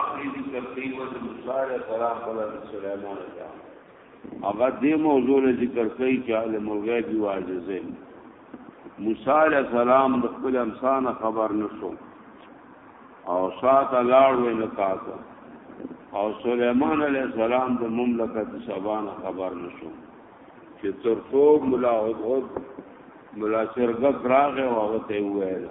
اخري ذکر کوي و د موسی عليه السلام په لاره سليمان عليه هغه دې موضوع له ذکر کوي چې عالم الغيب واجزه موسی عليه السلام د خپل انسان خبر نشو او سات لاړ وې نه کاته او سليمان عليه السلام د مملکت سبان خبر نشو چې تر څو ملا او ملا چرګ راغه او هغه ته وویل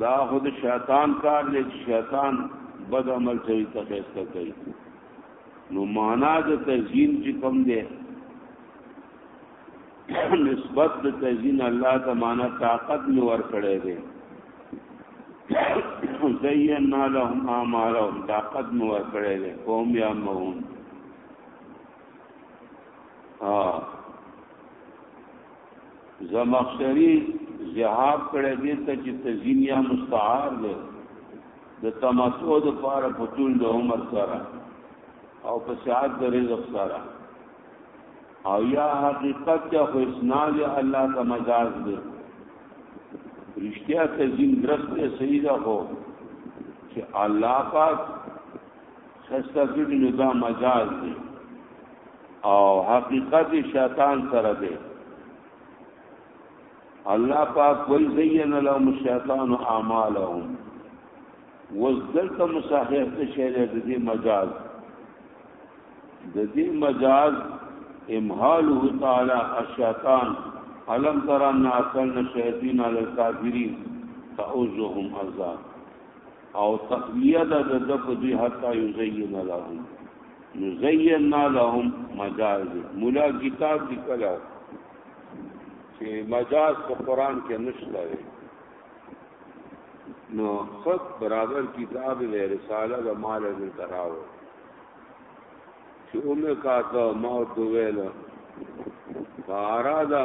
دا خود شیطان کار دی چې شیطان بد عمل سړي ته خسته کوي نو معنا د تزیین چې کوم دی نسبت د تزیین الله ته معنا طاقت نو ور کړی دی زینا لهم اعمالهم طاقت نو ور کړی دی قوم یا مون ها زمخشری جهاب کړه دې ته چې تزین یا مستعار دی د تمتع د پاره په ټول د عمر سره او په سعادت د رزق سره او یا حقیقت یا خو اسناد الله کا مجاز دی رشتیا تزین درست صحیح ده خو چې الله پاک خسته کړي نو دا مجاز دی او حقیقت شیطان سره دی الله پاک وی زین لهم الشیطان اعمالهم وذلت مصحح ته شعر د دې مجاز د دې مجاز امحاله تعالی الشیطان علم ترى ان اصلنا الشياطين على الكافرين فاوزهم عذاب او تقویه ده د د په دوی حتی یزین لهم یزینا لهم مجاز مولا کتاب دی کلا چې مجاز په قران کې نشته نو خود برابر کتاب له رساله د مال د تراو چې اومه کا ته ما دویل فارادا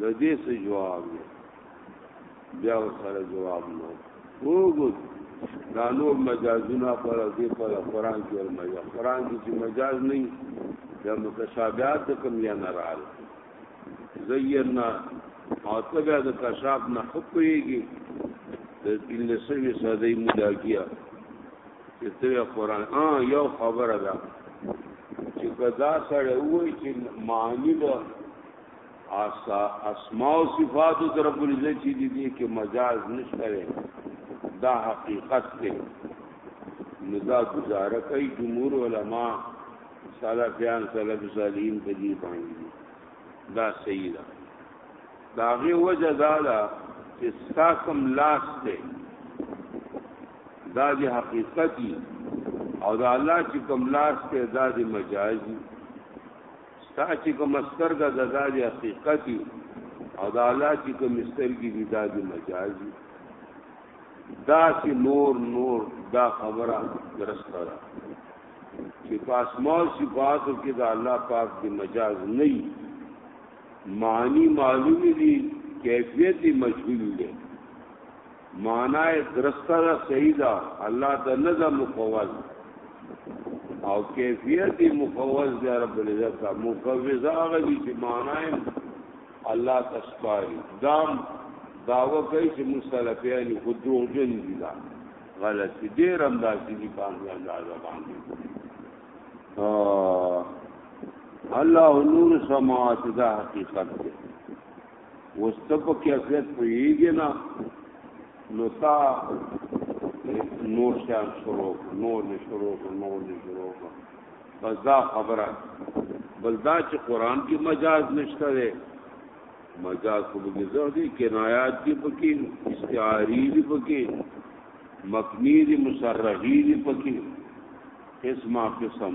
د دې څه جواب دی بیا سره جواب نو وګور دا نور مجازونه پر دې پر قران کې ور مجاز قران کې چې مجاز نه دا متشابهات کوم یا نه راغل زینا او ته بیا د کشاف نه خپويږي د دین له سوي ساده مولا کیه چې ته قران ا یو خبره ده چې کدا سره وای چې معنی ده اسا اسماء او صفات در په لږه چې دي دي کې مجاز نشته دا حقیقت دی نو دا گزاره کوي جمهور علما سلفیان سلف صالحین په دې باندې دا صحیح ده دا غي وجه دا ده چې ساکم لاس دی دا دی حقیقت دی او دا الله چې کوم لاس ته دا دی مجازي ستا چې کومه سترګه ده دا د حقیقت دي او د الله چې کومې سترګې دي دا د مجاز دي داسې نور نور دا خبره درسته ده چې په اسماء صفاتو کې د الله پاک د مجاز نه وي معنی معلوم دي کیفیت مجهول دی معنی یې درسته ده صحیح ده الله ته نه ده مفوض او کیفیت یې مفوض دی رب العزت ته مفوض هغه دي چې معنی یې الله تسپاري دام داوا کوي چې مستلفیان خو دروغجن دي دا غلط دي ډېر اندازې دي په اندازه باندې الله نور سماوات دا حقیقت دی وستپ کې اصلیت پویږي نه نو تا نور شان شروع نور نه شروع نور نه شروع بس دا خبره بل دا چې قران کې مجاز نشته دی مجاز خو به زه دي کنایات دي پکې استعاری دي پکې مبنی دي مصرحی دي پکې اسما قسم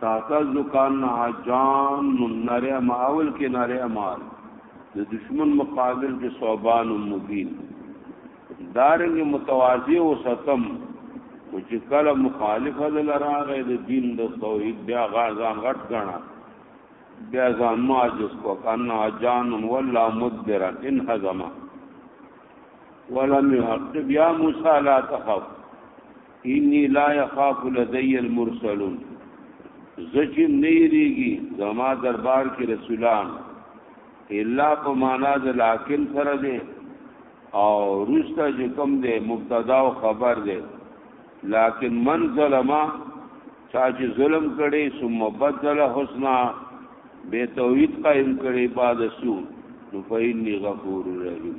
تاکا زکان نه جان نره ماول کې نره امال د دشمن مقابل کې صوبان مبین دارنګ متوازی او ستم او چې کله مخالفه د لراغه د دین د توحید بیا غازان غټ غنا بیا ځان ما جس کو کان جان ولا مدبر ان هزما ولم يحق بیا موسی لا تخف انی لا یخاف لدی المرسلون زچی نیریږي زما دربار کې رسولان الا په معنا د لاکن سره دی او روستا چې کوم دی مبتدا او خبر دی لکن من ظلما چا چې ظلم کړي ثم بدل حسنا به توحید قائم کړي بعد سو نو فإني غفور رحیم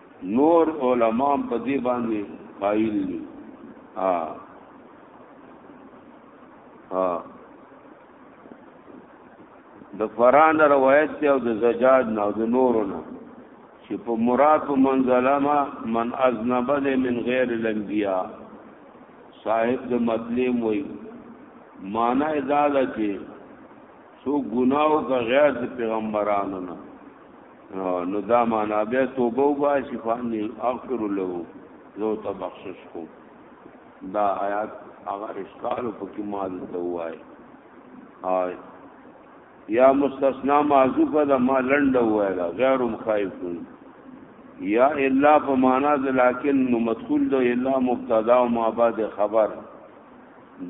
نور علما په دې باندې قائل دي ها ها د فران روایت دی او د زجاج نه او د نورو نه چې په مراد په منزلما من اذنب من غیر الانبیاء صاحب د مطلب وای معنا ادا ده چې سو ګناو کا غیر د پیغمبرانو نه نو دا معنا بیا توبه وباسي فاني اغفر له زو ته بخشش کو دا آیات هغه اشکال په کې مال ته وای آی یا مستثنا معذوف دا ما لند وای دا غیر مخایف یا الا په معنا د لکن نو مدخول د الا مبتدا او ما بعد خبر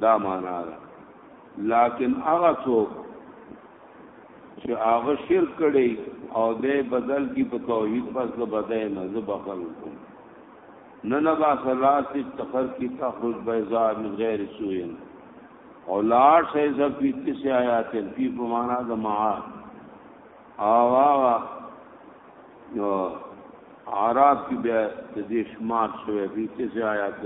دا معنا ده لکن هغه څوک چې هغه شرک کړي او دې بدل کی په توحید پس د بدای نه ز بخل کوم نه نه با صلات تخر کی تخرج بیضاء من غیر سوین او لار شي ز په تیس آیات په پمانا د ما آوا نو عرب کی بیا د دې شمار شوی په تیس آیات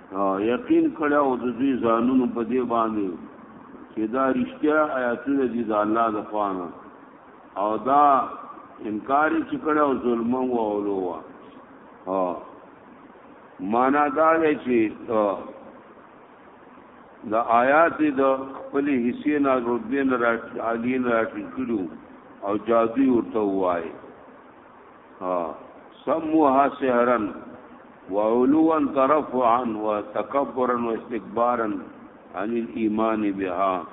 یقین کړه او د دوی ځانونو په دې باندې چې دا رښتیا آیاتونه دي د الله د خوانه او دا انکار چې کړه او ظلم او اولو وا ها معنا دا دی چې د آیات د خپل حصے نه رتبه نه راټی علی نه راټی کړو او جادو ورته وایي ها سموها سحرا وعلوا ترفعا وتكبرا واستكبارا عن الايمان بها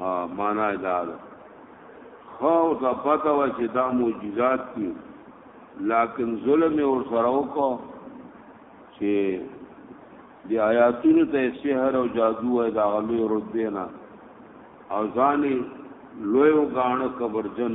ها معنا دا ده خو ته پته و چې دا معجزات دي لکن ظلم اور سره وکړو چې دی آیاتونو ته سحر او جادو او دا غلو رتبه نه او ځاني لوی وګاڼه کبرجن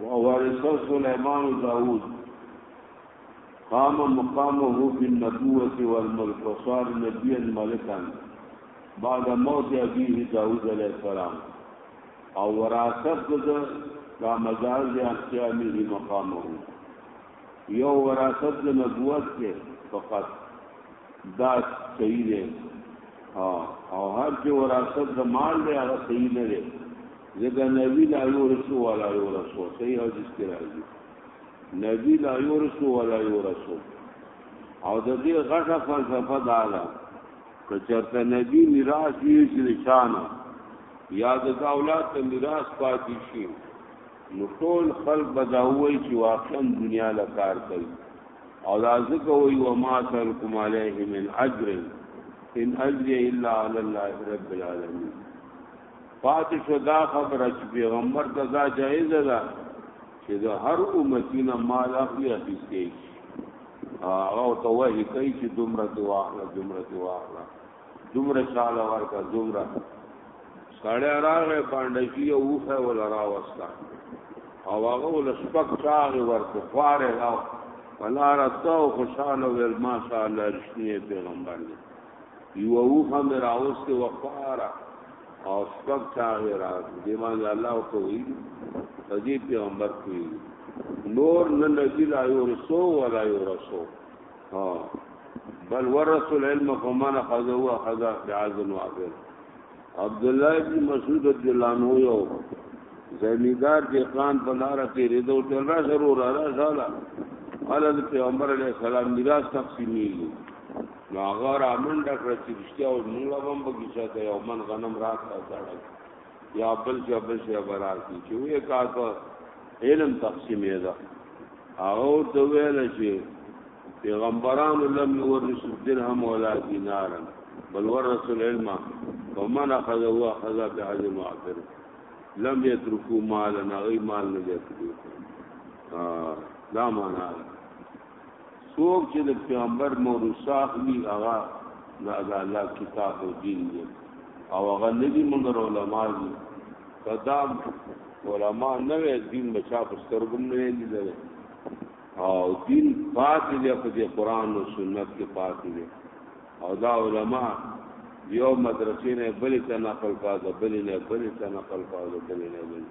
وورث سليمان داوود قام مقامه بالنبوة والملك وصار نبيا ملكا بعد موت أبيه داوود عليه السلام او وراثت د دا مزار د اختیامه مقامه یو وراثت د نبوت کې فقط دا صحیح دی او هر چې وراثت د مال دی هغه صحیح نه دی ځکه نبی لا یورثو ولا یورثو صحیح حدیث کې راځي نبی لا یورثو ولا یورثو او د دې غټه فلسفه دا ده که چرته نبی میراث یې چې نشانه یا د اولاد ته میراث پاتې شي نو ټول خلق بداوي چې واقعا دنیا له کار کوي او دا ځکه وي و ما ترکم علیه من اجر ان اجر الا علی الله رب العالمین پاتې شو دا خبره چې پیغمبر ته دا جایز ده چې د هر امتینه مال اخلي اخیستي او ته وایي کوي چې دومره دی واخله دومره دی واخله دومره شاله ورکا دومره سړی راغې باندې چې یو وخه ولا راوستا او هغه ول شپک چاغ ورته خواره راو ولاره تو خوشاله ور ماشاءالله رښتینی پیغمبر دی یوه اوښه مې راوستې وه خواره او شپږ چاغې راغلې دې باندې الله ورته ویلي په دې پیغمبر پوهېږي نور نه نبي لا یورثو ولا یورثو ها بل ورثوا العلم فمن اخذه اخذ بعزم وافر عبد الله بن مسعود رضی الله عنه یو زمیدار دی خان په لار کې ریدو تل را ضرور را ځاله قال پیغمبر علیہ السلام میراث تقسیمیږي نو هغه را منډه کړه چې رښتیا او موږ له هم بګی شاته یو من غنم راکړه ساړه یا بل چې بل شي براسي چې وې کا ته علم تقسیمې ده هغه ته ویل چې پیغمبرانو لم يورث درهم ولا دینار بل ورث العلم ومن اخذ هو اخذ بعز معبر لم يتركوا مالا غي مال نه جاتلو دا معنا ده څوک چې د پیغمبر موروثه اخلي هغه د الله کتاب او دین دی او هغه ندي مګر علما دي کدا علما نه وي دین بچا په سترګم نه لیدل او دین پاتې دی په دې قران او سنت کې پاتې دی او دا علما یو مدرسې نه بلې ته نقل کاوه بلې نه بلې ته نقل کاوه بلې نه بلې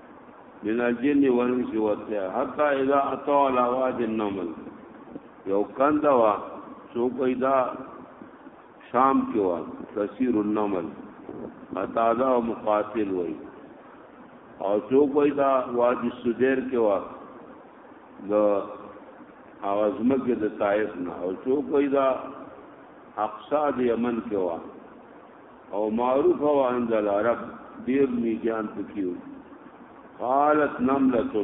من الجن والانس والطير حتى اذا اتوا على واد النمل یو کنده وا سو پیدا شام کې وا تسیر النمل اتادا او مقاتل وای او سو پیدا وادي سدیر کې وا د اوازمه کې د طائف نه او سو پیدا اقصا د یمن کې وا او معروف او عند العرب ډیر میګیان پکیو قالت نملۃ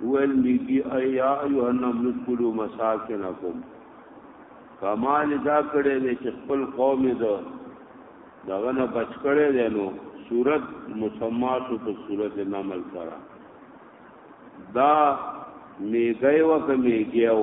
ویل میګی ایا ایه النمل کلو مساکنکم کمال دا کړي دي چې خپل قوم دې دغه نه بچ کړي دي نو صورت مسمات په صورت نمل سره دا میګي وکه میګیو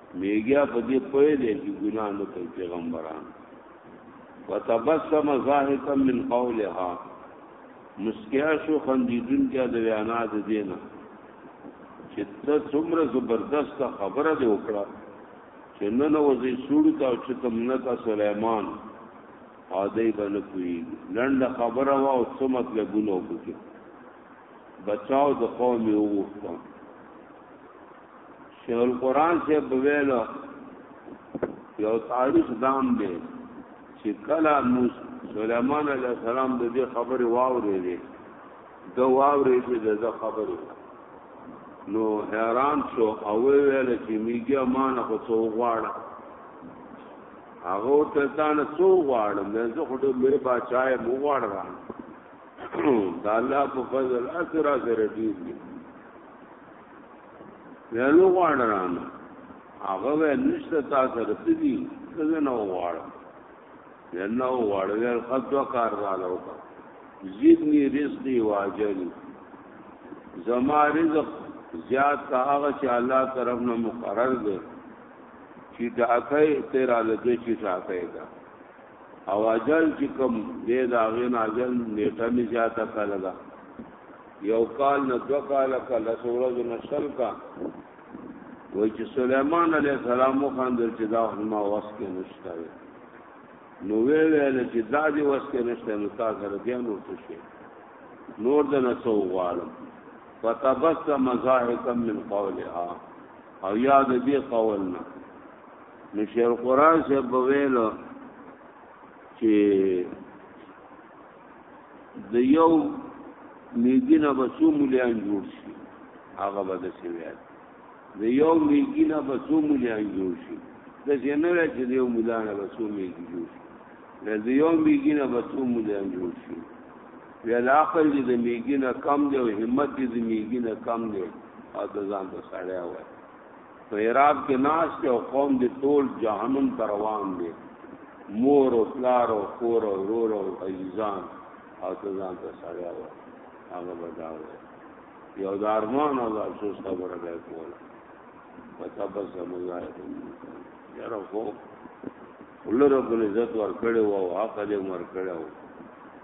میګیا په دې پوهې دی چې ګناه نه کوي پیغمبران وتبسم ضاحکا من قولها مسکیا شو خندیدون کې د وینا د دینه چې ته څومره زبردست خبره دی وکړه چې نن وځي سوړ تا چې تم نه کا سليمان او دای باندې کوي لنډه خبره وا او څه مطلبونه وکړي بچاو د قوم یو وخت شیخ القرآن سے بویلو یو تاریخ دام دی چې کله سليمان عليه السلام د دې خبرې واورې دي د واورې دي د خبرې نو حیران شو او ویل چې میګه مان خو څو غواړه هغه ته ځان څو غواړم زه خو ډېر لوی بچای مو غواړم دا الله په فضل اثر اثر دې ویلو غواړه رانه هغه وې نشته تا سره څه دي څه نه غواړه نه غواړه ویل خد دو کار را لو کا زیدنی رزقی واجری زما رزق زیاد تا هغه چې الله طرف نه مقرر دی چې دا اکای تیرا لږه چې شاکای دا او اجل چې کم دې دا غین اجل نیټه می زیاته کړه یو کال نه دو کال کا لس ورځو نه شل کا وای چې سليمان عليه السلام خواندل چې دا ما واس کې نشته نو وی ویل چې دا دی واس کې نشته نو تا سره بیا نور څه شي نور د نسو غالم فتبسم ضاحكا من قولها او یاد دې قولنا نو شیخ قران سے بویلو چې د یو میګینه بسو مليان جوړ شي هغه به د سویات د یو میګینه بسو مليان جوړ شي د جنو چې د یو ملانه بسو میګی جوړ شي د یو میګینه بسو مليان جوړ شي بیا عقل دې د میګینه کم دی او همت دې د میګینه کم دی او د ځان په سړیا وایي په عراق کې ناس ته او قوم دې ټول جهنم ته روان دي مور او پلار او خور او ورور او عزیزان او ته ځان ته سړیا و هغه بداوه یو د ارمان او افسوس خبره به کوله پتا بس سمجای یاره خو ولر رب العزت ور کړو او حق دې ور کړو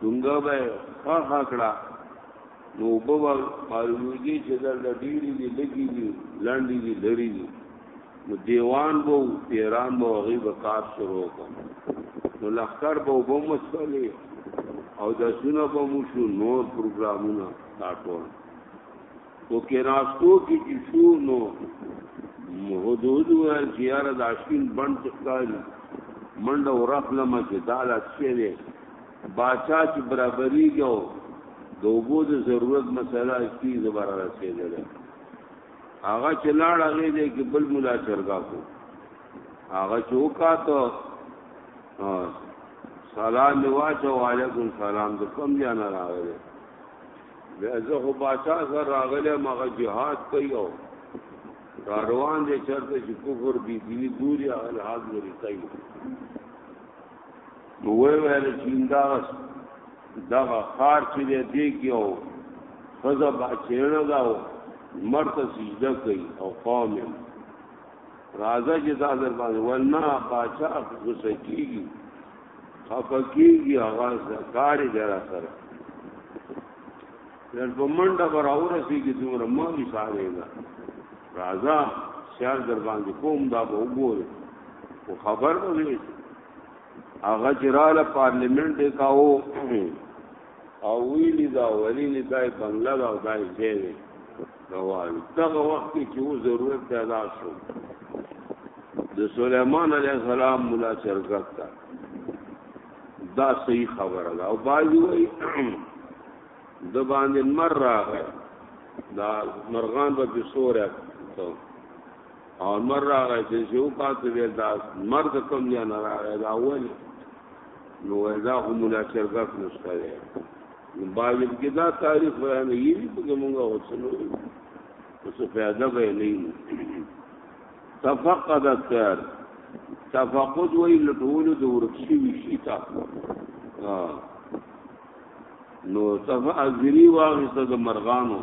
ډونګه به یې خوښه کړه نو اوبه به معلومېږي چې دلته ډېرې دي لږې دي لنډې دي لرې دي نو دیوان به و پیران به هغوی به کار شروع کړو نو لښکر به اوبه هم وڅښلې او درسونه به مو شو نور پروګرامونه دا ټول خو کېناستو کې چې شو نو حدود وویل چې یاره دا شین بڼ چې ښکاري منډه ورخلمه چې دا لا څه دی باچا چې برابرېږي او د اوبو د ضرورت مسله کی زبر رسېدل هغه چې لاړ هغه دې کې بل مولا چرګا کو هغه چې وکاته سلام واچو علیکم سلام د کوم ځای نه راغلی بیا زه خو باچا سره راغلی مغه جهاد کوي او روان دي چرته چې کفر بي دي ګوري حال حاضر کوي نو وی ویل چې دا دا خار چې دې کیو فزا با چیرنه دا و مرته سجده کوي او قوم راځه چې دا در باندې ولنا باچا غوسه کیږي خفقیږي هغه زکاری در سره نن په منډه پر اورسیږي دومره مو اشاره ده راځه سیار در باندې کوم دا به وګوري خو خبر به وي هغه جرال پارلیمنت یې کاو او ویلی دا ولی نه دای بنگلا دا دای ځای دا وایي دا وخت کې و ضرورت پیدا شو د سليمان عليه السلام مولا چرګت دا صحیح خبره ده او باجی وایي د باندې مر راغی دا مرغان به بسوره ته او مر راغی چې یو پات ویل دا مر د کوم یا نه راغی دا اول نو دا هم لا چرګات نشته دی باید کې دا تاریخ بیان یې په کومه وڅلو اوس پیدا به نه تفقد الطير تفقد وی لټول د ورکشي وشي تا نو تفع ازری واغسته د مرغانو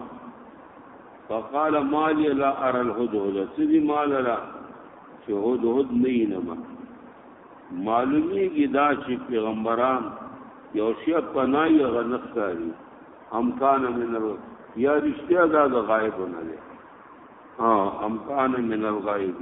فقال مالی لا ار الهدهد سدی مال را چې هدهد نه نما معلومی کی دا چې پیغمبران یو شی پنای غنخکاری امکان من ال یا رشتیا دا د غایب نه دی ها امکان من الغایب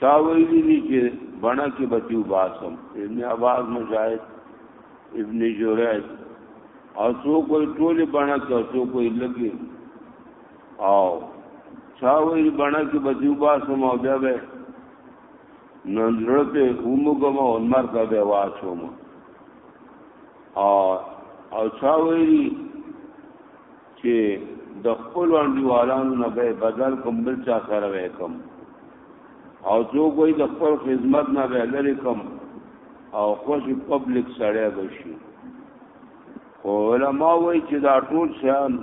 چا ویلی دی چې بڼه کې بتیو باسم ابن عباس مجاهد ابن جوریج او څو کوئی ټول بڼه کې او څو کوئی لګي او چا ویل بڼه کې بتیو باسم او بیا به نن ورته اومګم او نمر کا به واچوم او او چا ویلی چې د خپل انډیوالانو نه به بدل کوم بل چا سره وکم او جو کوئی د خپل خدمت نه به لری کوم او خوش پبلک سره بشي خو علما وایي چې دا ټول شان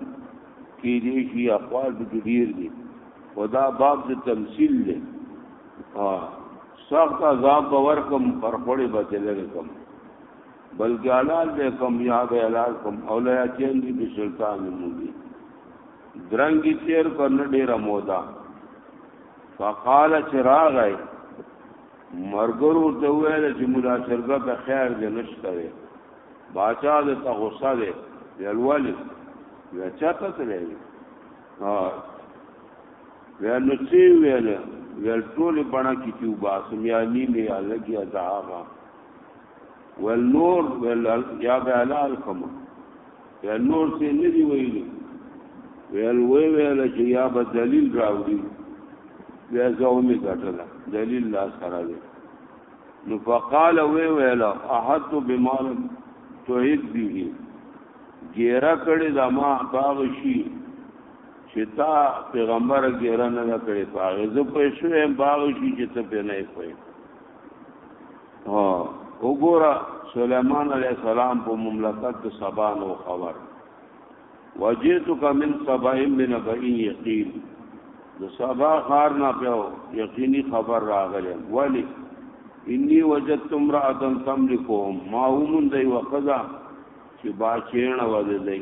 کې دي شي اقوال به ډیر دي خدا باب د تمثيل دی ها سخت عذاب باور کوم پر خړې بچلې کوم بلکې حلال دی کم یا به حلال کم او لا یتین دی به سلطان موږي درنګي تیر کړن ډیره مودا فقال چراغ مرګرو ته ویل چې مولا شرګه ته خیر دې نشته وي باچا دې ته غوسه دې یلوالي یا چاته تلې ها ویل نو چې ویل ویل ټول بڼه کې چې وباسم یا نیمه یا لګیا ځه ول نور ول یا بلال کوم یا نور څه نه دی ویل ویل وی ویل چې یا به دلیل راوړي بیا زومي ګټله دلیل لا سره دی نو فقال وی ویل احد بمال توحید به ګیرا کړي د ما باغ شي چې تا پیغمبر ګیرا نه کړي باغ زه پښوې باغ شي چې ته په نه پوي ها وګوره سليمان عليه السلام په مملکت د سبا نو خبر وجئتك من سبا من بئي يقين د سبا خار نه پیو یقیني خبر راغلی ولی انی وجدت امراه تملكهم ما هم دی وقضا چې با چیرنه وځي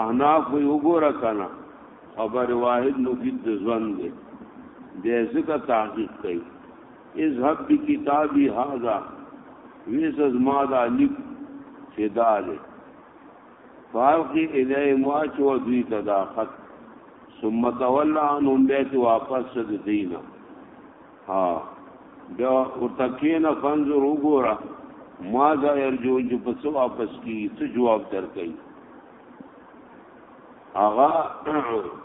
احناف وی وګوره کنه خبر واحد مفید د ځوان دی د ذکر تحقیق کوي اذهب بکتابی هذا ویس از ما دا لیک چې دا دی فالقی الی مواچ و دوی تداخت ثم تولى عنهم بیت واپس د دینه ها بیا ورته کېنه فنظر وګوره ماذا يرجون چې په څه واپس کی څه جواب درکړي هغه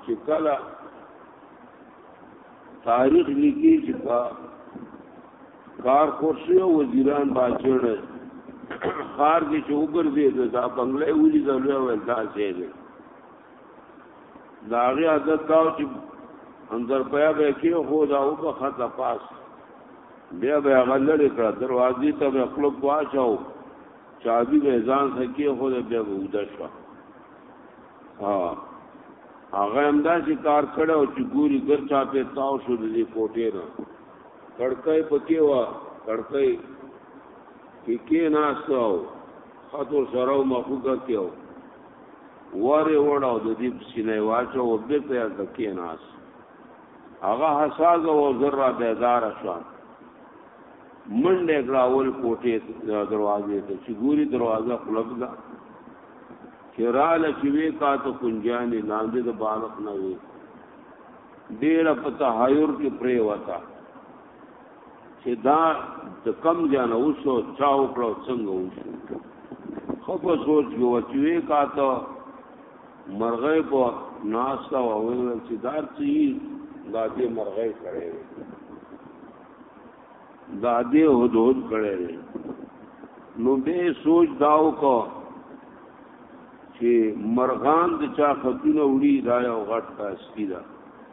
چې کله تاریخ لیکي چې په کار خورشي او وزیران باچړ خار کې چې وګرځي دا بنگلې ولي دا لوی ولدا شه دا هغه عادت دا چې اندر پیا به کې هو دا او په خطا پاس بیا به هغه لړې کړه دروازې ته به خپل واچاو چابي به ځان سکه هو دا بیا ودا شو ها هغه همدا چې کار کړو چې ګوري ګر چا په تاو شو دې کوټې نه کړکې پکې وا کړکې کې کې ناستو خاطر سره مخوګه کېو ور یې وړ او د دې په سینه یې واچو او بېرته یې هلته کېناست هغه حساس او ذره بیدار شو منډه کړاول کوټه دروازه ته چې ګوري دروازه خلق ده چې را لچوي کا ته کنجانې لاندې د بالغ نه وي ډېر په تحیر کې پرې وتا چې دا د کم ځان اوسو چا وکړو څنګه وشو خو په سوچ کې وچوي کاته مرغې په ناشتا او ویل چې دا چی دا دې مرغې کړې دا دې حدود کړې نو به سوچ داو کو چې مرغان د چا خطونه وړي دا یو غټ تاسکی ده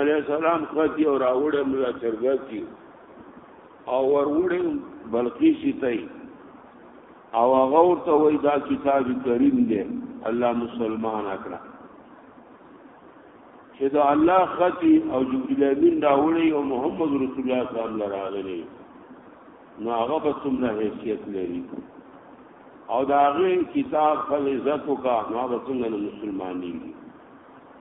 علیه السلام خطی او راوړم لا چرګه کی او وروړم بلقی شتای او هغه ورته وای دا کتاب کریم دی الله مسلمان اکړه چې دا الله خطی او جبرئیل امین راوړی او محمد رسول الله صلی الله علیه وسلم راغلی نو هغه به څومره حیثیت لري او دا غي کتاب فل عزت کا نو به څنګه مسلمانانی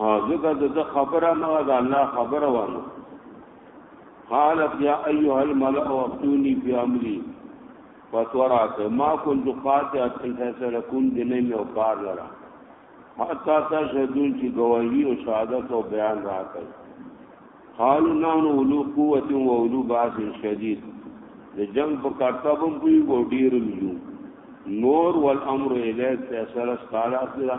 ها ځکه د ده خبره نه وه د الله خبره وه نو قالت یا ایها الملأ افتوني فی امری فتوا راکړه ما كنت قاطعا فیصله کوم د نه مې او کار لرم حتی تشهدون چې گواهی او شهادت او بیان راکړي قالوا نحن اولو قوت و اولو باس شدید د جنگ په کرتبم کوي ګډیر ملو نور والامر الیک فیصله ستاره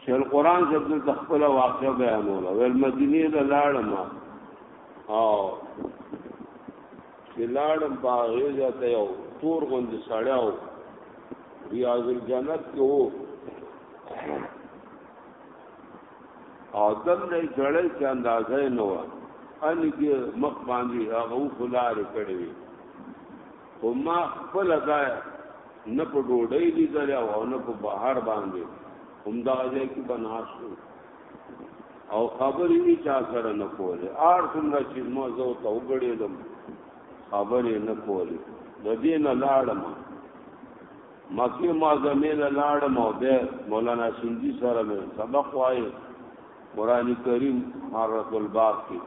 شیخ القرآن صاحب دلته خپله واقعه بیانوله ویل مدینې ته لاړم او چې لاړم په هغې ځای ته یو تور غوندې سړی و ریاض الجنت کې و او دم نه یې زړی چې اندازه یې نه وه اني کې مخ باندې هغه خلار کړی وي خو ما خپل دا نه په ډوډۍ لیدل او نه په بهر باندې هم دا ځای کې بناسو او خبرې یې چا سره نه کولې آر څومره چې ما زه ته وګړېدم خبرې نه کولې د دې نه لاړم مکه معظمه له لاړم او د مولانا سندي سره مې سبق وایې قران کریم حرۃ الباب کې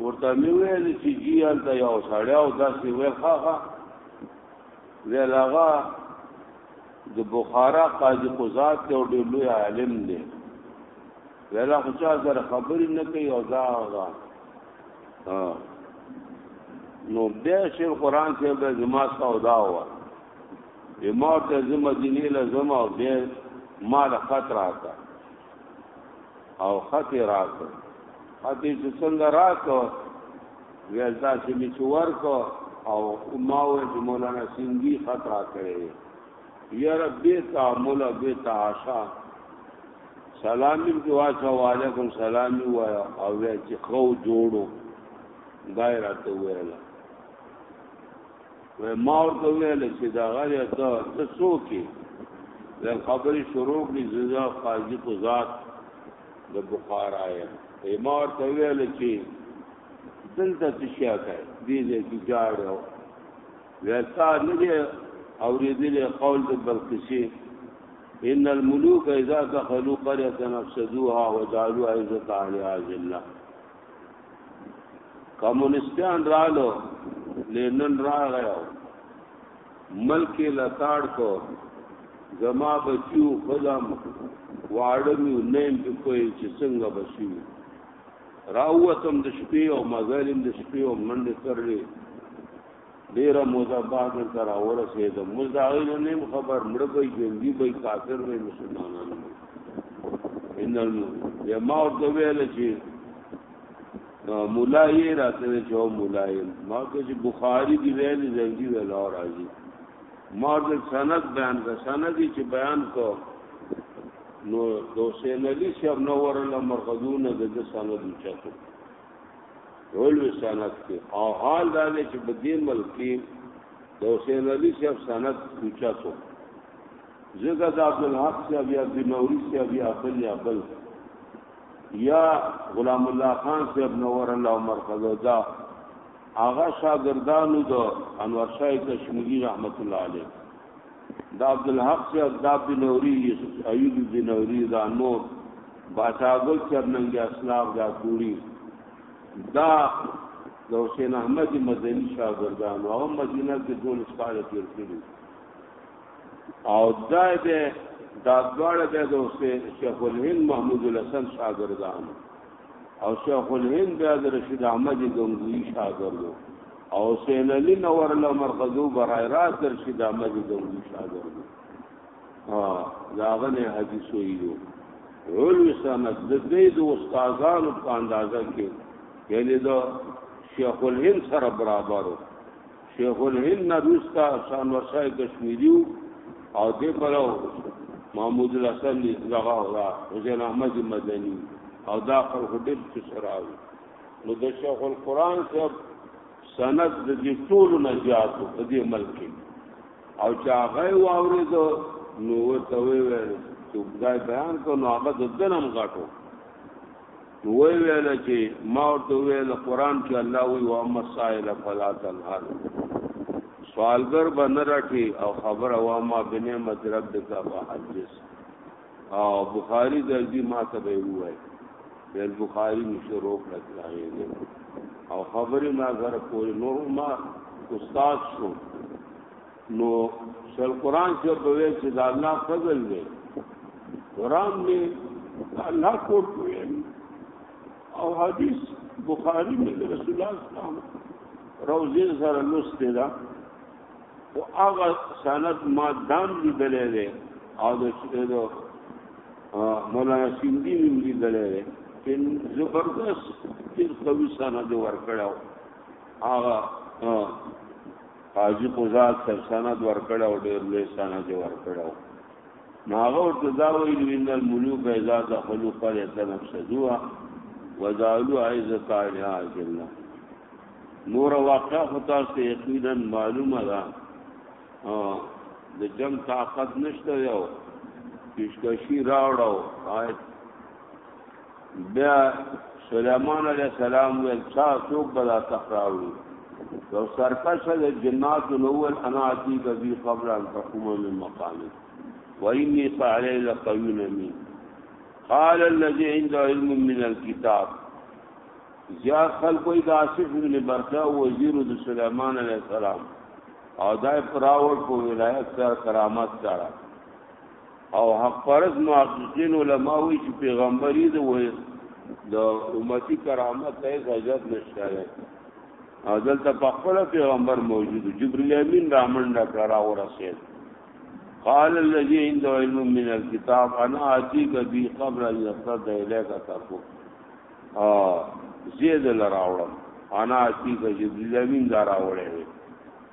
ورته مې ویل چې جی هلته یو سړی او داسې ویل خاخه ویل هغه د بخارا قاضي قضات ته او ډېر لوی عالم دی ویل خو چا سره خبرې نه کوي او دا هغه نو بیا شیخ قرآن صاحب د زما سودا و امارت زما دیني لزما او بیا مال خطر آتا او خط راکو خط چې څنګه راکو ویل تاسو می څور کو او ماوه چې مولانا سیندی خط را کړی یا رب تا مولا بیت عاشا سلام دې واچو وعلیکم سلام وایا او چې خو جوړو دایره ته ویل و ما ورته ویل چې دا غره ته څه څوک د خبرې شروع کړي زړه قاضي کو ذات د بخارا یا ما ورته ویل چې دلته څه شي کوي دې دې کې جاړ او ویسا نه دی اوریدل قول د بلقیسی ان الملوک اذا دخلوا قريه نفسدوها وجعلوا عزت اهلها ذلّا کمونستان رالو لینن را غیو ملک لتاړ کو زما بچیو خزم واړمی نیم په کوی چې څنګه بشیو راوتم د شپې او مزالم د شپې او منډه ترلې ډیره موزه بعد تر اورسه د مزداغی نه خبر مړ به ژوندۍ به کافر به مسلمانانو ان یا ما ورته ویل چې مولای راته چې او مولای ما ته چې بخاری دی ویل زنګي ویل اور راځي ما د سند بیان کا سند چې بیان کو نو دوسه نلی شب نو ورله مرغدون د سند چتو ټول سند کې او حال دا دی چې بدی ملکی د حسین علی صاحب سند اوچا کو زګا د عبد الحق صاحب یا د نوری صاحب یا بل یا بل یا غلام الله خان صاحب نور الله عمر فضا آغا شاگردانو د انور شاه کشمیری رحمت الله علیه دا عبد الحق سے عبداب بن نوری یوسف ایوب بن نوری دا نور باساګل چرننګ اسلاف دا کوړي دا د حسین احمد مدني شاګردان او مدینه کې ټول سپاره تیر کړي او دا دې دا دواړه د حسین شیخ الهند محمود الحسن شاګردان او شیخ الهند بیا د رشید احمد ګنگوی شاګرد او حسین علی نور له مرقدو برای راز د رشید احمد ګنگوی شاګرد ها داغه نه حدیث ویلو علوی سند د دې د استادانو په اندازه کې یعنی دا شیخ الهند سره برابر وو شیخ الهند نه روستا شانور شاه کشمیری او دې پرو محمود الحسن لغا را حسین احمد مدنی او دا خلق ډېر څه سراوي نو د شیخ القرآن صاحب سند د دې ټول نه زیات په دې ملک او چې هغه واورې دو نو ورته ویل چې خدای بیان کو نو هغه د دنم غاټو وی ویل چې ما ورته ویل قران کې الله وی او اما سائل فلا تنهر سوالګر باندې راټي او خبر او ما بنه مطلب د کا حدیث او بخاری درځي ما ته به وای بل بخاری مشه روک لګایې او خبرې ما غره کوئی نور ما استاد شو نو شل قران چې په وې چې دا الله فضل دی قران می الله کور کوي او حدیث بخاری می رسول الله اسلام روزه سره لوسته دا او هغه سند ما دام لیدلې ده او د شهدو مولانا سیندی می لیدلې ده چې زبردست چې قوي سند ورکړاو هغه قاضي قضات سر سند ورکړ او ډېر لوی سند ورکړ ناغه ورته دا ویل ان الملوک اذا دخلوا قريه تنفسدوها وزالوا عزت عليها جلا نور واقع خطا سے یقینا معلومه ده د جنگ طاقت نشته یو پیشکشی راوړو آیت بیا سليمان عليه السلام ویل چا څوک بلا تخراوي یو سرکش د جنات الاول انا اتی کبی قبل ان تقوم من مقامی و انی فعلی لقوی نمین قال الذي عند علم من الكتاب زیاد خلقوی دا آصف بن برقه وزیر د سليمان عليه السلام او دای پراوړ په ولایت سره کرامت سره او حق پرز محققین علما وی چې پیغمبري د وې د امتی کرامت ته حاجت نشته او دلته په خپل پیغمبر موجود جبرئیل امین رامن دا کرا ورسید قال الذي عنده علم من الكتاب انا اتيك به قبل ان يصد اليك تقو اه زید لراوړم انا اتيك جبرئیل امین دا راوړې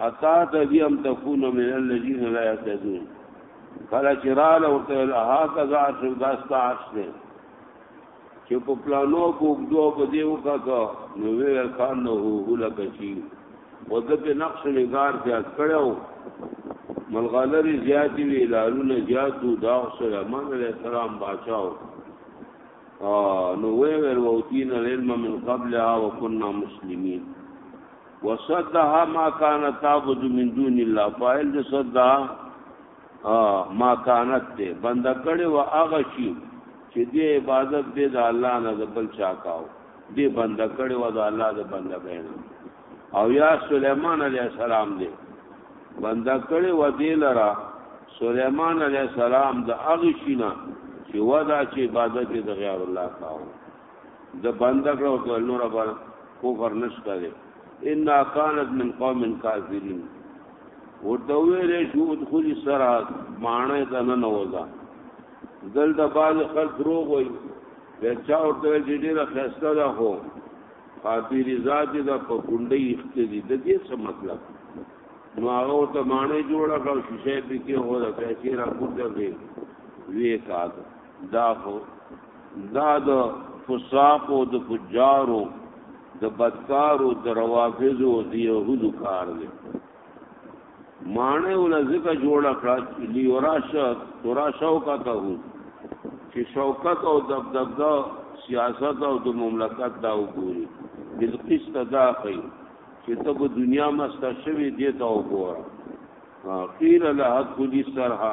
حتا تدی ام تكون من الذين لا يهتدون کله چې را لوته الها کذا شو داستا عرش نه چې په پلانو کو دوه په دې وکړه نو وی کان نو هله کچی ودته نقش نگار زیات کړو ملغالری زیات وی لالونه زیات دا سليمان عليه السلام بچاو نو وی ور ووتین العلم من قبلها وكنا مسلمين وصدها ما كان تعبد من دون الله فاعل د صدها ما كانت ته بند کړي وا هغه شي چې دې عبادت دې د الله نه د بل چا کاو دې بند کړي وا د الله د بند بین او یا سليمان عليه السلام دې بند کړي وا دې لرا سليمان عليه السلام د هغه شي نه چې ودا چې عبادت دې د غیر الله کاو د بند کړه او د نور بر کفر نشته دی ان کانت من قوم کافرین ورته ویل شو ادخل سرا مانه ته نه نوځه دل د باز خلک دروغ وای بیا چا ورته چې ډیره خسته ده هو خاطر ذات ده په ګونډي اختیاري د دې څه مطلب نو هغه ورته مانه جوړه کړ شیشه پکې هو دا پیسې را کوټه وی وی کاږه دا خو دا د فساق او د فجارو د بدکارو د روافض او د يهودو کار دی مانه ول ذکر جوړ کړه چې لیوراشه تراشه او کا ته چې شوکت او دبدبدا سیاست او د مملکت دا وګوري بالقیس تدا کوي چې ته په دنیا مسته شوی دی ته وګوره قیل لها کلی سرها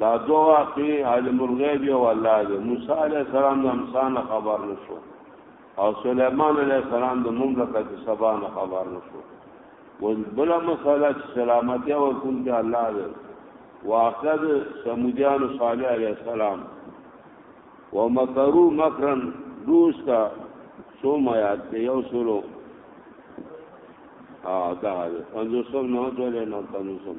دا دو واقعي عالم الغیب یو الله دی موسی علی السلام د امسان خبر نشو او سليمان علی السلام د مملکت سبا نه خبر نشو ول بل مساله سلامتی او کوم دی الله دی واقعد سمودیان صالح علی السلام ومکروا مکرا دوستا سو ما یاد دی یو سلو ا دا ده پنځوسم نه ځولې نه پنځوسم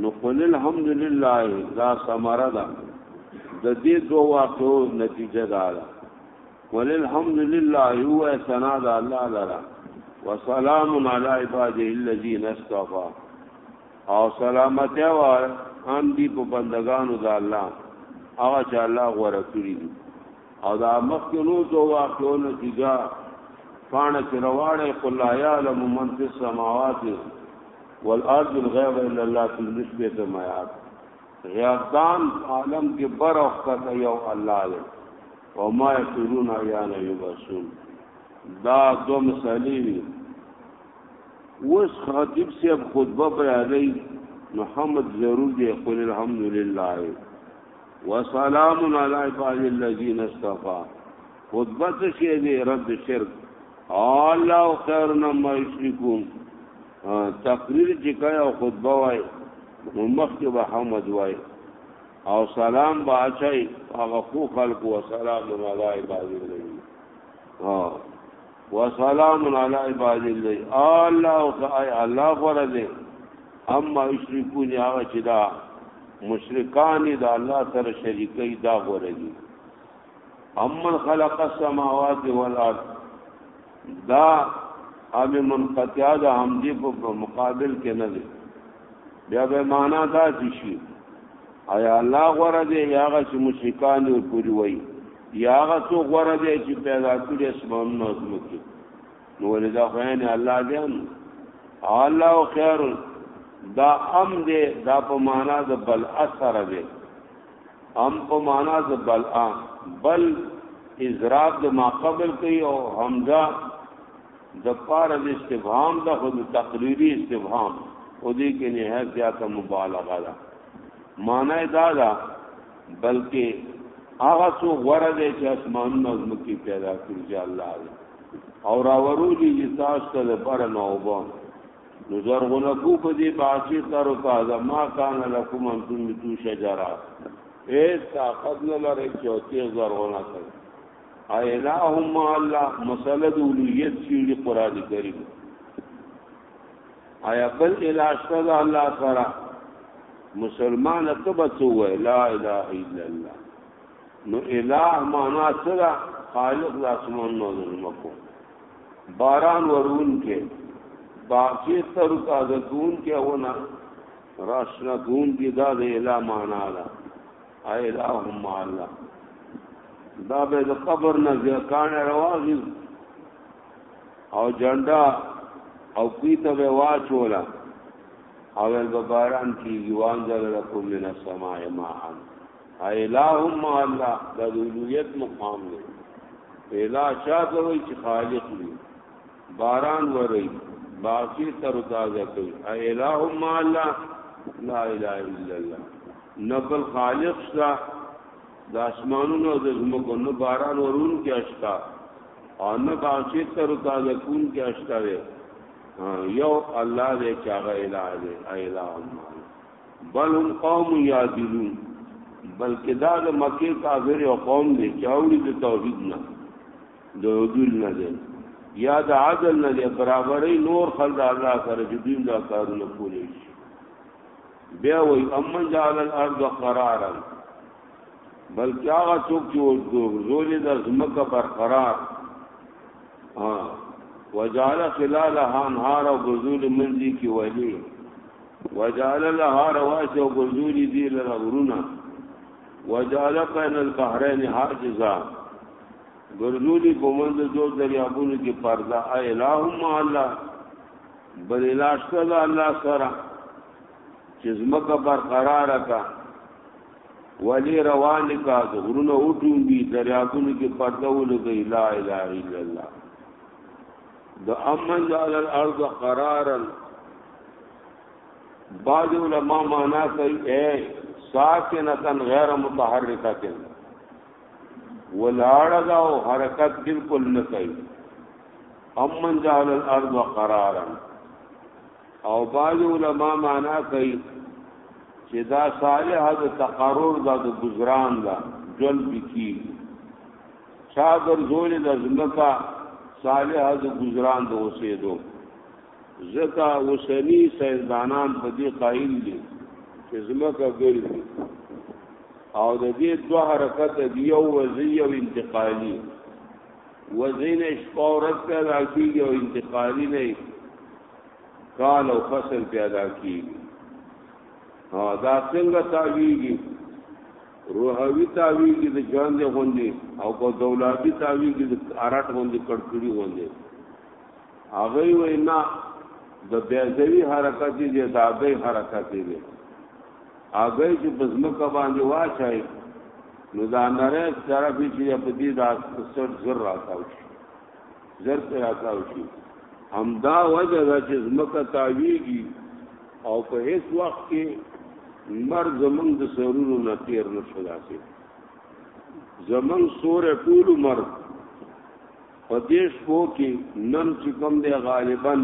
نو قل الحمدلله دا ثمره ده د دې دوه واقعو نتیجه ده قل الحمدلله هو ثنا ده الله لرا وسلام علی عباده الذین اصطفى او سلامت او ان دی په بندگانو ده الله هغه چې الله غوړه کړی دي او دا مخکې نو دوه واقعو نتیجه فانه چې رواړې قل لا یعلم من فی السماوات والارض الغیب ان الله تنزل بیت میات غیابدان عالم کې بر او کته یو الله دی او ما یسرون ایان یبسون دا دو مسالې وي اوس خطیب صاحب خطبه بیانوي محمد ضرور دی قل الحمدلله وسلام علی عباد الذین اصطفى خطبه څه شی دی رد شرک الله خیرنا ما یشرکون تقریر چې کوي او خطبه وای نو مخکې به حمد وای او سلام به اچای هغه خو خلق و سلام علی عباد الله ها وسلام علی عباد الله الله او الله غره دې اما اشرکون هغه چې دا مشرکان دا الله سره شریکي دا غره دي امن خلق السماوات والارض دا ام منقطع د حمزه په مقابل کې نه دی بیا به معنا دا شي ایا الله غره دی یا غ چې مشکان او پوری وای یا غ څو غره دی چې پیدا کړی اسمان نو زمکه نو ولدا خو نه الله دی الله خیر دا ام دی دا په معنا د بل اثر دی هم په معنا د بلعا بل اضراب د ما قبل کوي او حمزه د پار د استفهام د خود تقریری استفهام او دې کې نهایت زیاته مبالغه ده معنی دا ده بلکې هغه څو غره دې چې اسمان نظم کې پیدا کړی چې الله او راورو دي چې تاسو ته پر نو وبم نو زرغونه کو په دې باسی تر تازه ما کان لکم ان تم تو شجرا اے طاقت نه لري چې او تیز زرغونه کوي ایلهم الله مسله د اولویت چې قرآن کریم آیا بل الاشته د الله سره مسلمان ته بچو وای لا اله الا الله نو اله معنا سره خالق د اسمان نو زمکو باران ورون کې باغچې تر تازه کون کې ونه راشنا کون کې دا د اله معنا ده الہم الله دا به د قبر نه ځکان راوځي او جنډا او پیته به واچولا او ول باران کې یوان ځل لکم من السماء ماء ایلهم مع الله د اولویت مقام دی الا شاد وی چې خالق دی باران وری باقی تر تازه کوي ایلهم مع الله لا اله الا الله نبل خالق شتا د اسمانونو د زمکو نه باران ورون کې اشتا او نه باقی تر تازه کون کې اشتا وی یو الله دې چاغه الہ دې الہ بل هم قوم یادلون بلکې دا د مکه کافر او قوم دي چې اوړي د توحید نه د عدل نه دي یا د عدل نه دي برابرې نور خلک الله سره چې دین دا کارونه کولی شي بیا وای امن جعل الارض قرارا بلکې هغه څوک چې ورزولې د زمکه برقرار ها وجعل خلالها انهار او غزول منځي کې وایي وجعل لها رواسي او ګرځولي دي لره غرونه وجعل بين البحرين حاجزا ګرځولي په منځ دو دریابونو کې پرده الہم الله بل لاشته ده الله سره چې زمکه برقرار کا ولی روان کا غرونه وټومبي دریابونو کې پرده ولګي لا اله الا الله د امن جعل الارض قرارا بعض علماء معنا کوي اے ساکنتا غیر متحرکه ولاړه دا او حرکت بالکل نه کوي امن جعل الارض قرارا او بعض علماء معنا کوي چې دا صالح د تقرر دا د گزاران دا جل بکی چا ګرځولې د ځمکه صالحه د گزاران د اوسېدو ځکه اوسني سیدانان په دې قائل دي چې ځمکه ګرځي او د دې دوه حرکت دی یو وزي او انتقالي وزي نه شپه ورځ پیدا کیږي او انتقالي نه کال او فصل پیدا کیږي ها دا څنګه تاویږي روحوي تاویل دي د جان دي غوندي او کو دولتي تاویل دي د ارټ غوندي کړکړي غوندي هغه وینا د بیازوی حرکت دي د داګي حرکت دي هغه چې بزمکه باندې واچای نو دا نره طرف چې په دې د سر زر راځي زر پر اتاو شي همدا وجه ده چې زمکه تاویږي او په هیڅ وخت کې مر زمون د سرونو نه تیر نه شو داسې زمون سور ټول مر په دې شپو کې نن چې کوم دی غالبا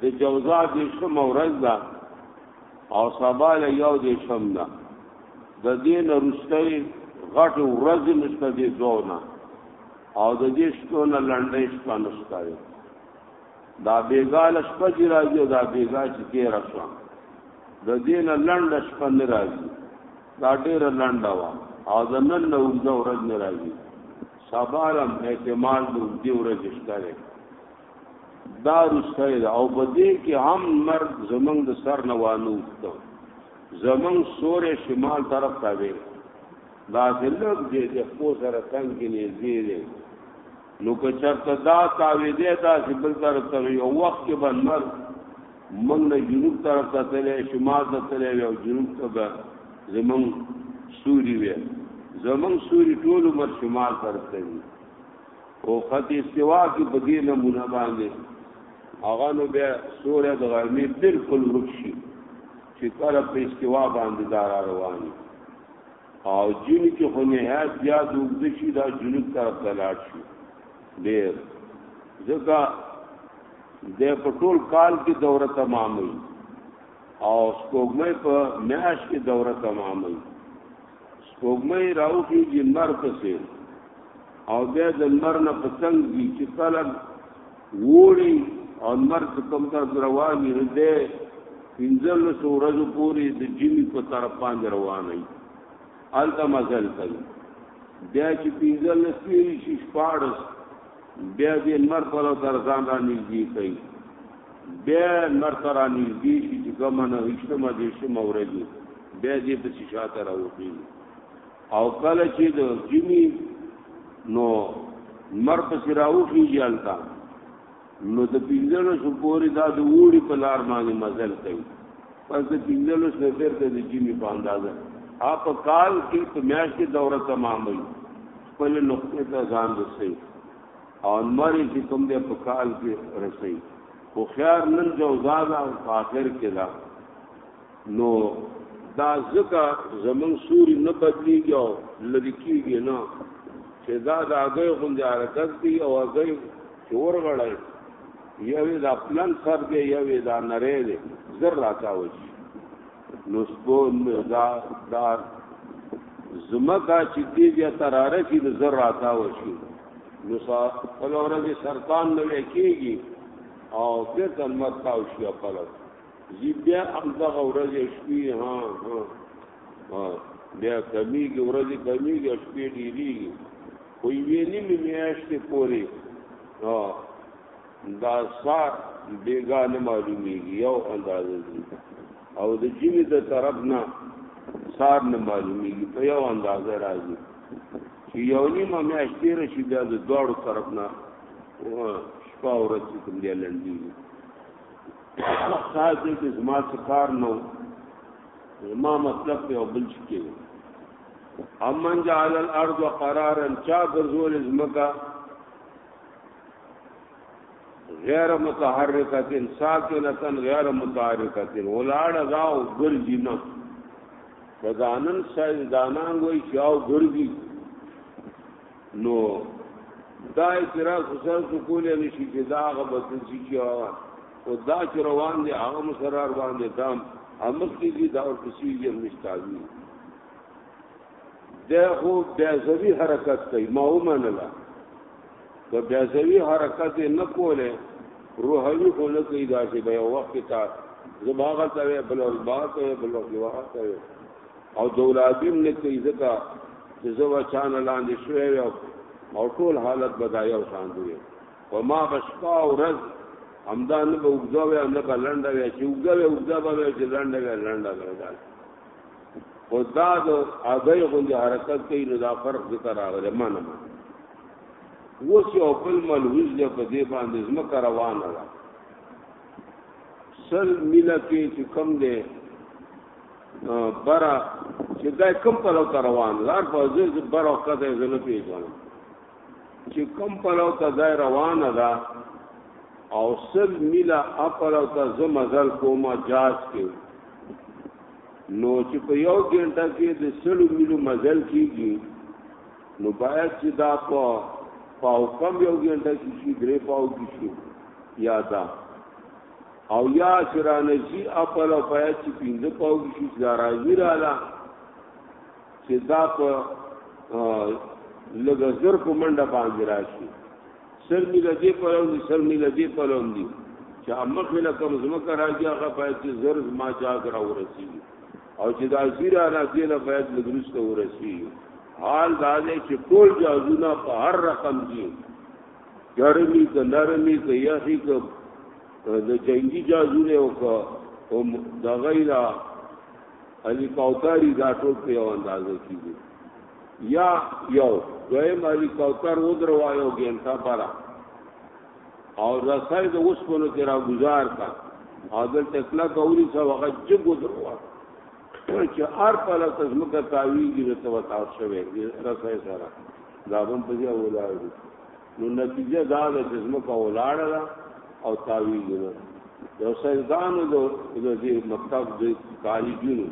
د جوزا د شم ورځ ده او سبا له یو د شم ده د دې نه رسته غټ ورځ نشته دې دوونه او د دې شتونه لنډې شپه نشته دا بیګال شپه چې راځي او دا بیګا چې تیر شو د دې نه لنډ شپه نه راځي دا ډېر لنډه وا او د نن نه وګړه ورځ نه راځي سبا لم احتمال د دې ورځې شته دی دا رسته ده او په دې کې هم مر زمنګ د سر نه وانو ته زمنګ سورې شمال طرف ته وي دا زلګ دې د خو سره څنګه کې نږدې دي نو که چرته دا تاوي دې دا چې بل طرف ته یو وخت کې باندې مر موږ نه جنوب طرف ته تللی شمال ته تللی وی او جنوب ته به زمون سوري وی زمون سوري ټول عمر شمال طرف ته وی او خط استوا کې په دې نمونه باندې هغه نو بیا سورې د غرمې بالکل ورک شي چې کله په استوا باندې دار رواني او جنی کې خو نهایت زیات اوږد شي دا جنوب طرف ته لاړ شي ډېر ځکه د په ټول کال کې دوره تماموي او سپوږمۍ په میاش کې دوره تماموي سپوږمۍ راوخي جنمر پسې او بیا د نمر نه پسنګ دي چې کله وړي او نمبر چې کوم تاسو روان دي نو دی پنځلس ورځو پورې د جمی په طرف باندې روان وي هلته مزل کوي بیا چې پنځلس تېرې شي شپاړس بیا دې نمر پر تر ځان را نږدې کوي بیا نمر ته را نږدې شي چې کومه نهشتمه دېرشمه ورځ بیا دې پسې شاته راوخېږي او کله چې د جمی نو مر په سراو کې جالتا نو د پینځلو شو پوری دا د وړي په لار باندې مزل کوي پس د پینځلو شو پیر ته د جمی په اندازه اپ کال کې په میاش کې دوره تمام وي خپل نقطه ته ځان رسي او مر چې کوم دې په کال کې رسي خو خيار نن جو زاده او اخر کې لا نو دا ځکه زمون سوري نه بدليږي او لری کیږي نه چې دا د هغه غوندې حرکت کوي او هغه چې ورغړای یوې دا پلان سر دی یوې دا نری دی زر راکاوي نو سپو دا دا زمکا چې دی بیا تراره کې د زر راکاوي نو سا په لورځي سرطان نه کیږي او بیرته مرتاو شي خپل زی بیا همدغه ورځ شپې ها ها بیا کمیږي ورځ کمیږي شپې ډیری خو یې نیمه میاشتې پوري ها دا سات بیګا نه معلومیږي یو اندازه دي او د جمی د طرف نه سات نه معلومیږي په یو اندازه راځي چې یو نیمه میاشتې راشي بیا د دوړو طرف نه شپه ورځ کوم دی لندې خاص دې کې زما څه کار نه و زما مطلب په یو بل شي کې امن جعل الارض قرارا چا ګرځول زمکا غیر متحرکه ساکنه غیر متحرکه ولاړ دا او ګرځي نه بدانن سایدانان وای شاو ګرځي نو دا اعتراض حسین څو کولې نشي چې دا هغه بدل شي چې روان او دا چې روان دي هغه مسرار باندې دام امخ کې دي دا ورپسې یې مستاوي دا خو بیا ځوی حرکت کوي ما ومنله که بیا ځوی حرکت نه کوله روحوي خو نه کوي دا چې به یو وخت تا زباغه ته بل ورځ بار ته بل ورځ واه ته او دولابیم نه کوي ځکه چې زه به چا نه لاندې شوی وی او ټول حالت به دا یو شان دی په ما به شپه او ورځ همدا نه به اوږده وی او نه به لنډه وی چې اوږده وی اوږده به وی چې لنډه وی لنډه به وی داسې خو دا د هګۍ غوندې حرکت کوي نو دا فرق ځکه راغلی ما نه منم اوس یو بل ملحوظ دی په دې باندې ځمکه روانه ده سل میله کې چې کم دی برا چې دا کم په لو روان لار په ځای چې برا وکړه زه نه پیژنم چې کم په لو ته ځای روان ده او سل میلا خپل او ته زه مزل کوم جاز کې نو چې په یو ګنټه کې د سل میلو مزل کیږي نو باید چې دا په پاو کم یو ګنټه کې شي درې پاو کې شي یا دا او یا چې را نشي خپل او بیا چې پنځه پاوګي شي دا راځي رااله چې دا په لږ زر په منډه باندې راشي سر می لدی پلو دی سر می لدی پلو دی چې امخ له کوم زمکه راځي هغه باید چې زر ما چا کرا ورسی او چې دا زیرا نه دی له باید لګرس ته ورسی حال دا دی چې ټول جازونه په هر رقم دي ګرمي که نرمي که یخي که د جنگي جازونه او که هم دغه دا هلیکوپټري دا ټول په یو اندازه کیږي یا یو دویم هلیکوپټر ودروا یو ګنټه پره او رسای د اوسپنو کې را گزار کا او دلته کله کولی څه وخت جګ ودروا چې ار په لته زمکه تاویږي نو ته وتاو شوی رسای سره دا هم په دې ولاړ دي نو نتیجه دا ده چې زمکه ولاړ ده او تعویل نه یو سیدانو د دې مکتب د کاریګونو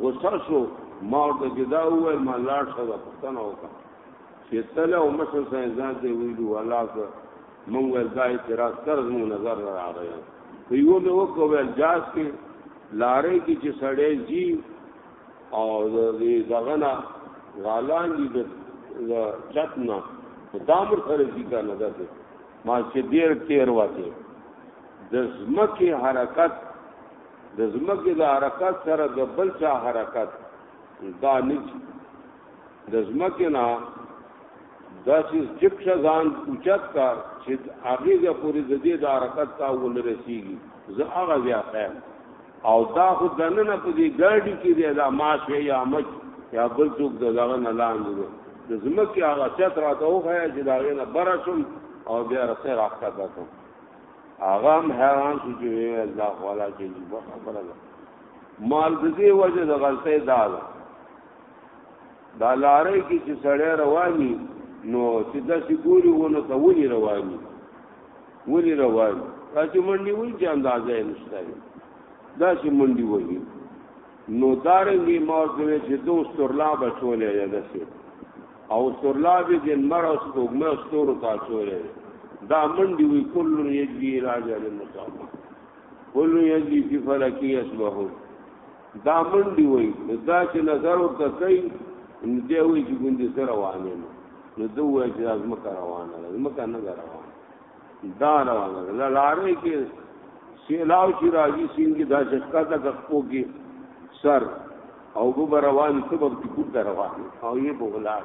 غوسه شو ما ورته جدا وویل ما لاړ شو دا پښتنه وکړه چې تل او مشر سره ځان دی ویلو الله ته مونږ وردا اعتراض کړو مو نظر راغی په یو مې وکړ جاز کې لارې کې چې سړې زی او د دې دغنا غالان دي د چتنا دامر سره دي کنه ده ما چې ډیر تیر واته د زمکه حرکت د زمکه د حرکت سره د بل چا حرکت دا نج د زمکه نه داسې چپ شه ځان اوچت کا چې هغه ځا پورې د دې د حرکت تا ول رسیږي زه هغه ځا خیم او دا خو دننه په دې ګاډي کې دی دا ماش یا مچ یا بل څوک د دغه نه لاندې دی د زمکه هغه چت راته وخیا چې دا غینه برشم او بیا رسې راخته کوم هغه هم حیران شو چې الله والا چې خبره مال د دې وجه د غلطه دا ده دا لارې کې چې سړی رواني نو چې داسې ګوري ونه ته ونی رواني ونی رواني داسې منډي وایي چې اندازه یې نشته داسې منډي وایي نو دارنګي موضوع چې دوست ورلا بچولې یا دسي او سرلا به د مر او سپوږمې او ستورو ته چولې دا منډي وی کل یجی راځي له مصاب کل یجی فی فلکی اسبحو دا منډي وای دا چې نظر ورته کوي نو دی وای چې ګوندې سره روانه نو نو دوی وای چې لازم کا روانه ده مکه نه روانه دا روانه ده لارې کې سیلاو چې راځي سینګي دا شکا تا کپو کې سر او بو روان سبب کې کوټه روان او یې بولا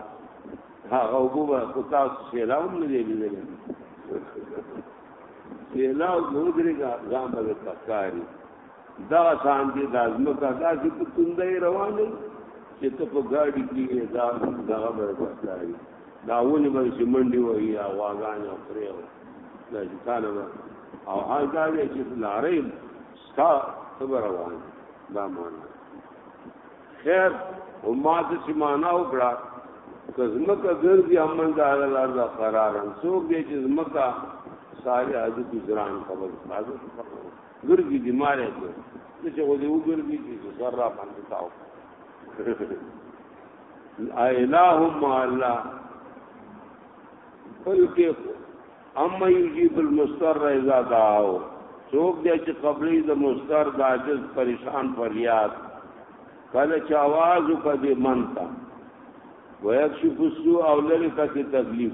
هغه او بو کو تاسو سیلاو نه دی لیدل سیلاو نو درګه ځان به پکاري دا سان دي دا ځمکه دا چې په توندې روانې چې ته په ګاډي کې دا دا به وځي دا ونی به چې منډي وایي او واغان او پرېو دا چې کانه او حال دا دی چې لارې ستا تب روان دا معنا خیر او ما د چې معنا وکړه که زمکه ګرځي امن دا لار دا قرارن څوک دې چې زمکه ساري حاجت ګران خبر حاضر خبر ګرځي دي مارې ته نو چې غوډي وګرځي چې سر را باندې تاو الہم الله بلکې اما یجیب المستر اذا دعاو څوک دی چې قبلې د مستر د عاجز پریشان فریاد کله چې आवाज وکړي منتا ويكشف السوء او لری کته تکلیف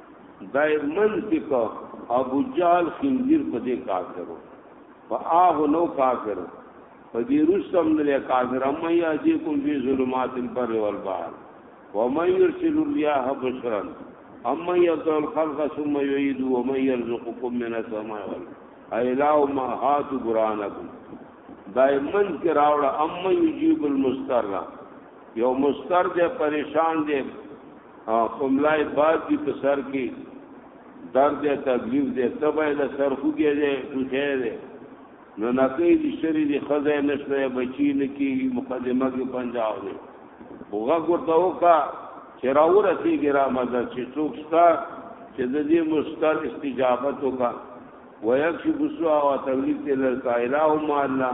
دای منطق ابو جال خنزیر په دې کافرو په هغه نو کافرو په دې رسم نه کافر هم یا دې کوم دې ظلمات البر والبحر ومن يرسل الرياح بشرا اما يبدا الخلق ثم يعيد ومن يرزقكم من السماء والارض ايلا ما هات قرانكم دائمن کې راوړه اما يجيب المستر یو مستر دې پریشان دې خو ملای باد دی په سر کې درد یا تکلیف دی تبه د سر خوږی دی ټوټه دی نو نکې دي شری دي خزه نشته بچی نکی مقدمه کې پنجاب دی وګه ورته وکا چې راور سیګی را مدد چې څوک ستا چې د دې مستر استجابت وکا ويكشف السوء وتوليت الى القائلهم الله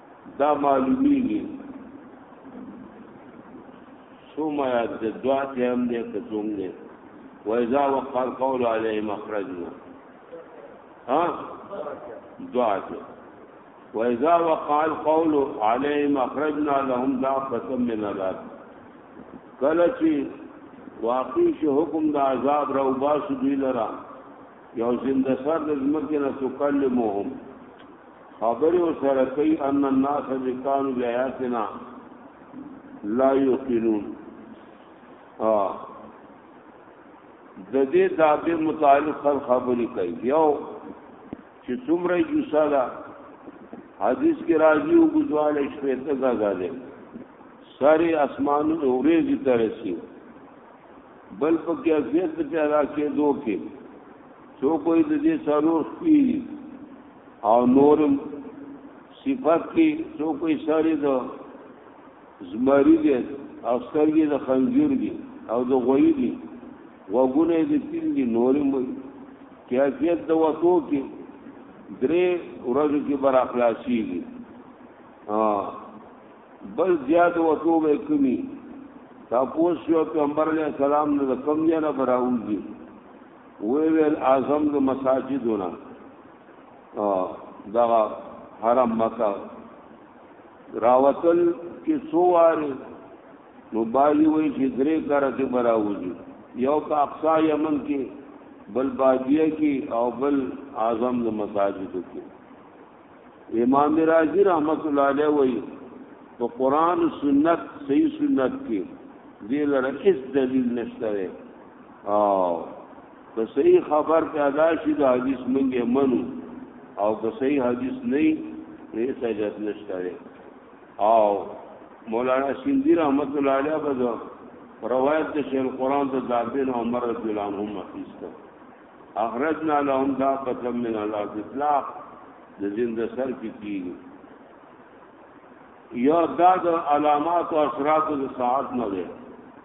دا معلومیږي ثم یاد د دعا ته هم دې ته څوم دې وایذا وقال قول علی مخرجنا ها دعا ته وایذا وقال قول علی مخرجنا لهم دعفه من العذاب کله چې واقع شي حکم د عذاب را وباسو دوی لرا یو زنده سر د زمکه نه تکلمهم خبرې ورسره کوي ان الناس بکانو بیاتنا لا یوقنون ا د دې دابې متعلق خل خبرې کوي یو چې څومره جوسا ده حدیث کې راځي او ګزواله شپې ته غزا ده ساري اسمانو اورې دي ترسي بل په کې ازیت پیدا کېدو کې څو کوئی د دې سرور سپی او نور صفات کې څو کوئی ساری د زمری دي او سترګې د خنزیر دي او د غوی دي وګونه د تین دي نور مې کیفیت د وتو کې درې ورځې کې بر اخلاصي دي ها بل زیات وتو به کمی تاسو یو پیغمبر علیہ السلام نه کم نه براوږي وی ویل اعظم د مساجدونه دا حرم مکه راوتل کې څو واره نو باجی وای چې درې کرته براوځي یو کا اقصا یمن کې بل باجیه کې او بل اعظم د مساجد کې امام رازی رحمت الله علیه وای په قران سنت صحیح سنت کې دې لره هیڅ دلیل نشته او که صحیح خبر پیدا شي دا حدیث مونږه منو او که صحیح حدیث نه نه سجد نشته او مولانا سیندی رحمت الله علیه بزو روایت د شیخ القران د دابین عمر رضی الله عنه مخیسته اخرجنا لهم دابه من الارض اطلاق د زنده سر کې کیږي یا دا د علامات او اشراط د ساعت نه ده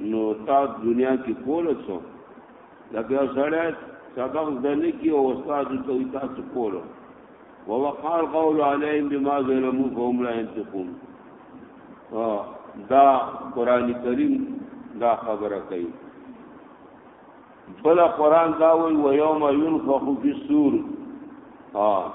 نو تا دنیا کې کول څو لکه سړی سبق دنه کې او استاد ته وي تاسو کول او وقال قول عليهم بما ظلموا فهم لا ينطقون دا قران کریم دا خبره کوي بل قران دا وی و یوم ينفخ فی السور ها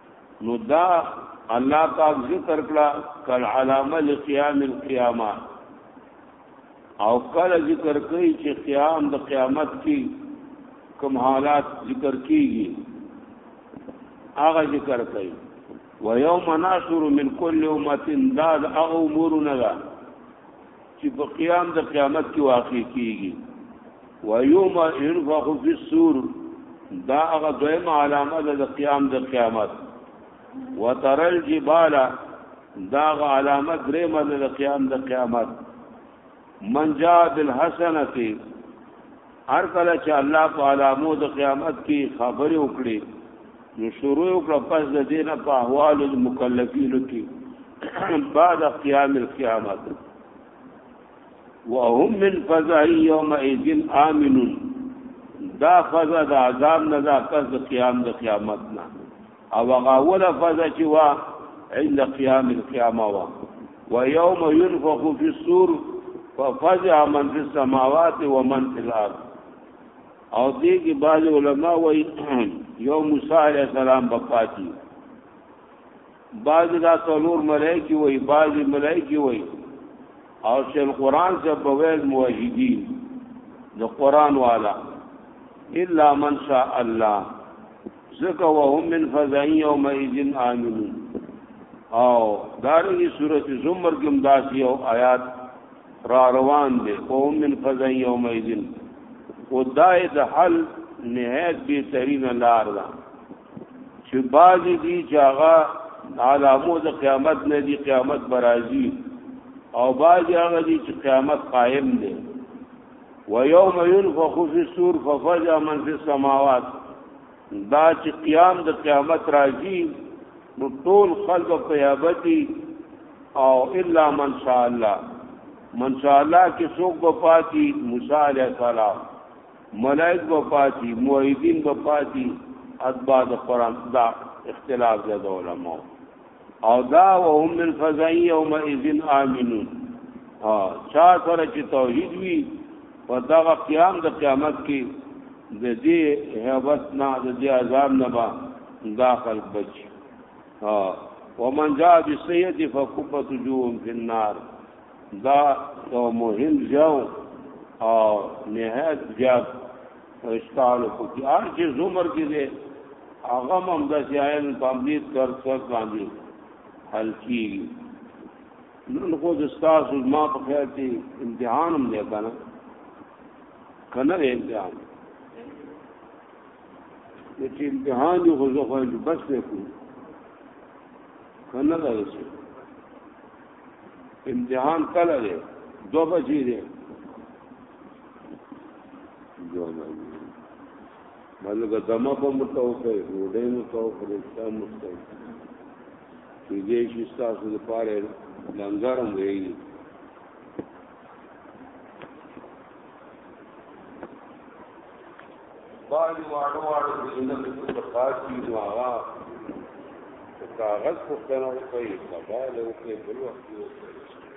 نو دا الله پاک ذکر کړه کل علامه لقیام القیامه او کله ذکر کوي چې قیام د قیامت کې کوم حالات ذکر کیږي هغه ذکر کوي ويوم ناشر من كل امه داد اغمرنا چې په قیام د قیامت کې واقع کیږي ويوم ينفخ في السور دا هغه دویم علامه ده د قیام د قیامت وترى الجبال دا هغه علامه درېمه ده د قیام د قیامت من جاء بالحسنه هر کله چې الله په علامو د قیامت کې خبرې وکړي نو شروع وکړه پس د دینه په احوال المکلفین کې بعد قیام القیامت وهم من فزع یومئذ آمنون دا فزع د عذاب نه دا پس د قیام د قیامت نه او هغه اوله فضا چې وا عند قیام القیامه وا و یوم ينفخ فی الصور ففزع من فی السماوات و من فی الارض او دې کې بعض علما وایي یو موسی علیہ السلام بپاتی بعض دا څلور ملائکی وایي بعض ملائکی وایي او چې القرآن سے بویز موحدین د قرآن والا الا من شاء الله زکه وهم من فزای یوم اذن امنون او دارنګي سورۃ زمر کې مداسي او آیات را روان دي قوم من فزای یوم اذن او دای د حل نهایت به ترین لار ده چې بازي دي چې هغه علامو د قیامت نه دي قیامت برازي او بازي هغه دي چې قیامت قائم دي ويوم ينفخ في الصور ففزع من في السماوات دا چې قیام د قیامت راځي نو ټول خلق په یابتی او الا من شاء الله من شاء الله کې څوک به پاتې موسی عليه السلام ملائک به پاتې موحدین به پاتې اتباع د قران دا اختلاف د علماء او دا وهم من فزای یوم اذن امنون ها چا سره چې توحید وی په دغه قیام د قیامت کې د دې هیبت نه د دې عذاب نه با داخل بچ ها ومن جاء بالسیئه فكبت وجوههم في النار دا یو مهم ځای او نهایت زیات استال کو کی ار چې زمر کې دې هغه هم د ځایل پامنیت کر څو باندې حل کیږي نن خو د استاد ما په خیال کې امتحان هم نه کنه کنه امتحان د چې امتحان یو غوښه بس نه کو کنه دا څه امتحان کله دی دو بجې دی دو بجې ملګ دمه په متوفه روډې متوفه رښتا مستوي چې دې شي تاسو د پاره لنګرم ویږي باندې واړو واړو د علم په خاص دي نو هغه کاغذ پوښتنه وکړي سوال وکړي بل وخت